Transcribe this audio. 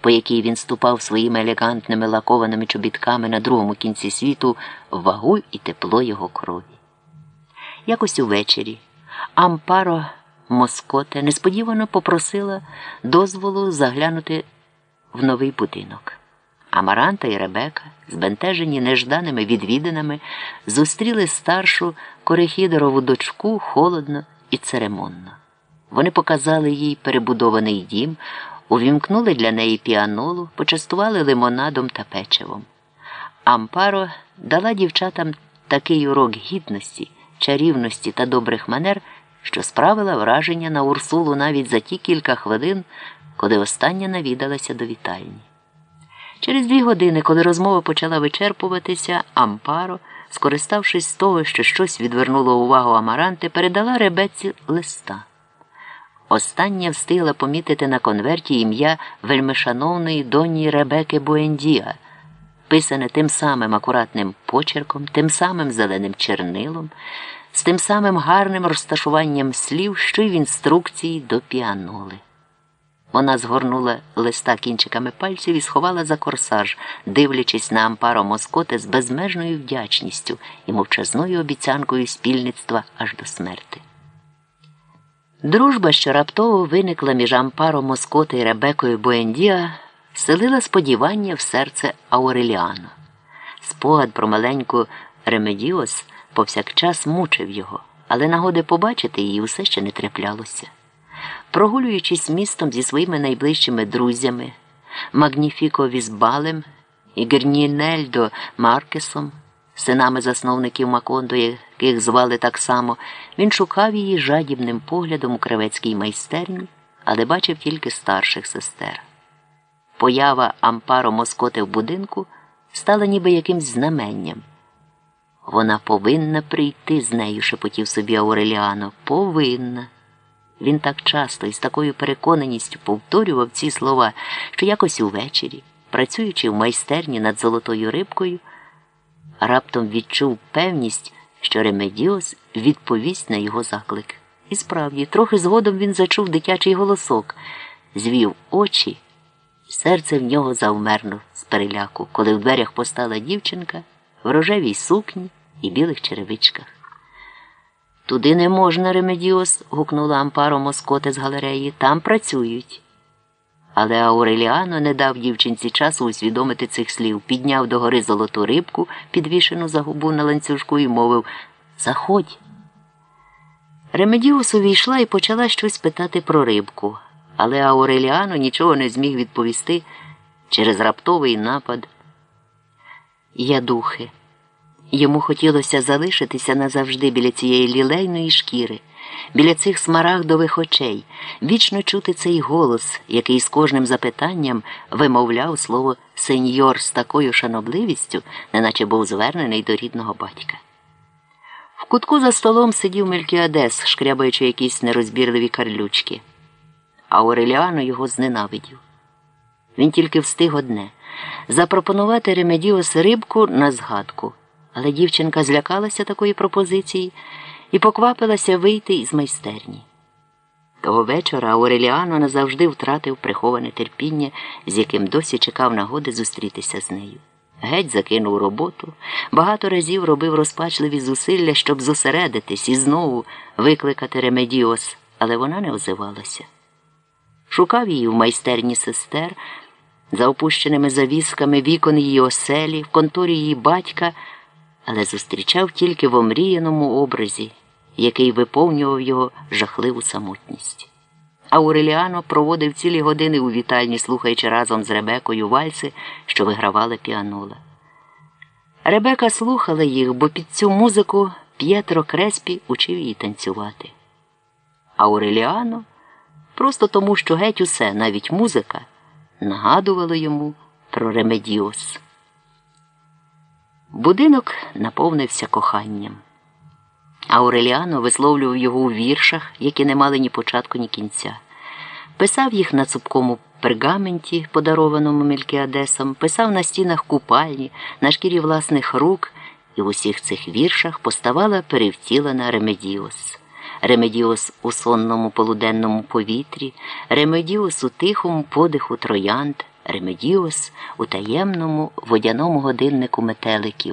по якій він ступав своїми елегантними лакованими чобітками на другому кінці світу, вагу і тепло його крові. Якось увечері Ампаро Москоте несподівано попросила дозволу заглянути в новий будинок. Амаранта і Ребека, збентежені нежданими відвідинами, зустріли старшу корехідорову дочку холодно і церемонно. Вони показали їй перебудований дім, увімкнули для неї піанолу, почастували лимонадом та печивом. Ампаро дала дівчатам такий урок гідності, чарівності та добрих манер, що справила враження на Урсулу навіть за ті кілька хвилин, коли остання навідалася до вітальні. Через дві години, коли розмова почала вичерпуватися, Ампаро, скориставшись з того, що щось відвернуло увагу Амаранти, передала ребеці листа. Остання встигла помітити на конверті ім'я вельмишановної доні Ребеки Буендіа, писане тим самим акуратним почерком, тим самим зеленим чернилом, з тим самим гарним розташуванням слів, що й в інструкції до піаноли. Вона згорнула листа кінчиками пальців і сховала за корсаж, дивлячись на ампаро Москоти з безмежною вдячністю і мовчазною обіцянкою спільництва аж до смерти. Дружба, що раптово виникла між Ампаро Москоте і Ребекою Буендіа, селила сподівання в серце Ауреліано. Спогад про маленьку Ремедіос повсякчас мучив його, але нагоди побачити її усе ще не траплялося. Прогулюючись містом зі своїми найближчими друзями, Магніфіко Візбалем і Герінельдо Маркесом, синами засновників Макондо, яких звали так само, він шукав її жадібним поглядом у кривецькій майстерні, але бачив тільки старших сестер. Поява Ампаро Москоти в будинку стала ніби якимсь знаменням. Вона повинна прийти з нею, шепотів собі Ауреліано. Повинна. Він так часто і з такою переконаністю повторював ці слова, що якось увечері, працюючи в майстерні над золотою рибкою, раптом відчув певність, що Ремедіос відповість на його заклик. І справді, трохи згодом він зачув дитячий голосок, звів очі, серце в нього завмерно з переляку, коли в дверях постала дівчинка в рожевій сукні і білих черевичках. Туди не можна, Ремедіос, гукнула Ампаро Москоте з галереї. Там працюють. Але Ауреліано не дав дівчинці часу усвідомити цих слів, підняв догори золоту рибку, підвішену за губу на ланцюжку, і мовив Заходь. Ремедіус увійшла і почала щось питати про рибку, але Ауреліано нічого не зміг відповісти через раптовий напад. Я духи. Йому хотілося залишитися назавжди біля цієї лілейної шкіри, біля цих смарагдових очей, вічно чути цей голос, який з кожним запитанням вимовляв слово сеньор з такою шанобливістю, неначе був звернений до рідного батька. В кутку за столом сидів Мелькіадес, шкрябаючи якісь нерозбірливі карлючки, а Ореліано його зненавидів. Він тільки встиг одне запропонувати Ремедіос рибку на згадку. Але дівчинка злякалася такої пропозиції і поквапилася вийти із майстерні. Того вечора Ауреліано назавжди втратив приховане терпіння, з яким досі чекав нагоди зустрітися з нею. Геть закинув роботу, багато разів робив розпачливі зусилля, щоб зосередитись і знову викликати Ремедіос, але вона не озивалася. Шукав її в майстерні сестер, за опущеними завісками вікон її оселі, в конторі її батька але зустрічав тільки в омріяному образі, який виповнював його жахливу самотність. Ауреліано проводив цілі години у вітальні, слухаючи разом з Ребекою вальси, що вигравала піанола. Ребека слухала їх, бо під цю музику П'єтро Креспі учив її танцювати. Ауреліано просто тому, що геть усе, навіть музика, нагадувало йому про Ремедіос. Будинок наповнився коханням. Ауреліано висловлював його у віршах, які не мали ні початку, ні кінця. Писав їх на цупкому пергаменті, подарованому Мелькіадесом, писав на стінах купальні, на шкірі власних рук, і в усіх цих віршах поставала перевтілена Ремедіос. Ремедіос у сонному полуденному повітрі, Ремедіос у тихому подиху троянд. Ремедіос у таємному водяному годиннику метеликів.